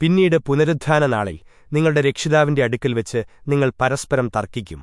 പിന്നീട് പുനരുദ്ധാന നാളിൽ നിങ്ങളുടെ രക്ഷിതാവിന്റെ അടുക്കൽ വെച്ച് നിങ്ങൾ പരസ്പരം തർക്കിക്കും.